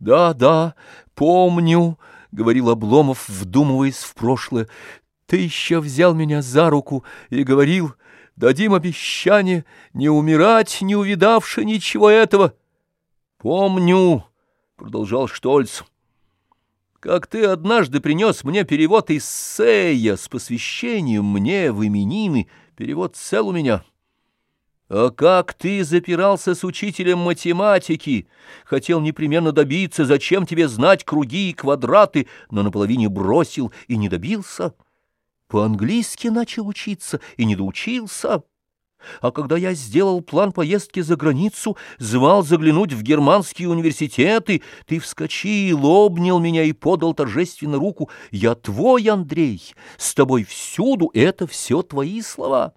Да, да, помню, — говорил Обломов, вдумываясь в прошлое. Ты еще взял меня за руку и говорил, дадим обещание не умирать, не увидавши ничего этого. Помню, — продолжал Штольц, — как ты однажды принес мне перевод из Сея с посвящением мне в именины, перевод цел у меня. А как ты запирался с учителем математики, хотел непременно добиться, зачем тебе знать круги и квадраты, но наполовине бросил и не добился? По-английски начал учиться и не доучился. А когда я сделал план поездки за границу, звал заглянуть в германские университеты, ты вскочил, обнял меня и подал торжественно руку. Я твой, Андрей, с тобой всюду, это все твои слова».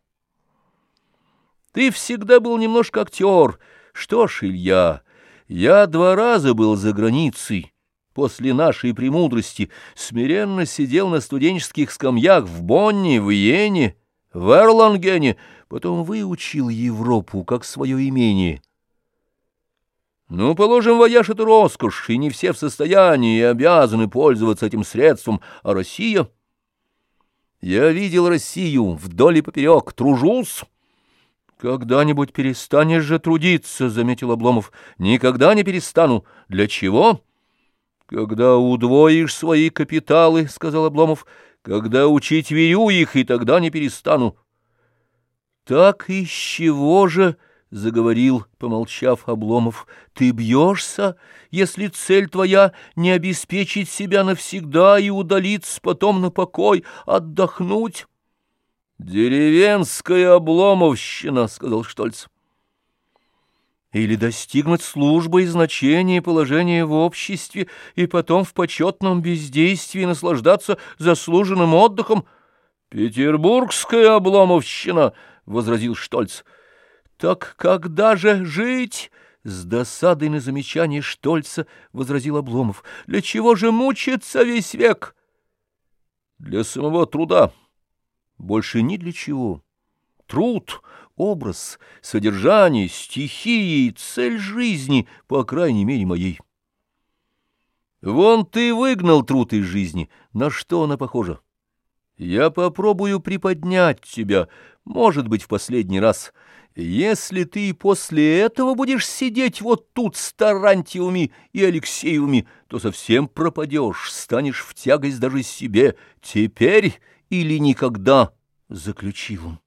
Ты всегда был немножко актер. Что ж, Илья, я два раза был за границей. После нашей премудрости смиренно сидел на студенческих скамьях в Бонне, в Иене, в Эрлангене, потом выучил Европу как свое имение. Ну, положим, вояж — это роскошь, и не все в состоянии и обязаны пользоваться этим средством, а Россия... Я видел Россию вдоль и поперек, тружусь, «Когда-нибудь перестанешь же трудиться», — заметил Обломов. «Никогда не перестану. Для чего?» «Когда удвоишь свои капиталы», — сказал Обломов, — «когда учить верю их, и тогда не перестану». «Так из чего же?» — заговорил, помолчав Обломов. «Ты бьешься, если цель твоя не обеспечить себя навсегда и удалиться потом на покой, отдохнуть». «Деревенская обломовщина», — сказал Штольц. «Или достигнуть службы и значения и положения в обществе, и потом в почетном бездействии наслаждаться заслуженным отдыхом». «Петербургская обломовщина», — возразил Штольц. «Так когда же жить?» — с досадой на замечание Штольца возразил Обломов. «Для чего же мучиться весь век?» «Для самого труда» больше ни для чего. Труд, образ, содержание, стихии и цель жизни, по крайней мере, моей. Вон ты выгнал труд из жизни, на что она похожа? Я попробую приподнять тебя, может быть, в последний раз. Если ты после этого будешь сидеть вот тут с Тарантьевыми и Алексеевыми, то совсем пропадешь, станешь в тягость даже себе. Теперь или никогда, — заключил он.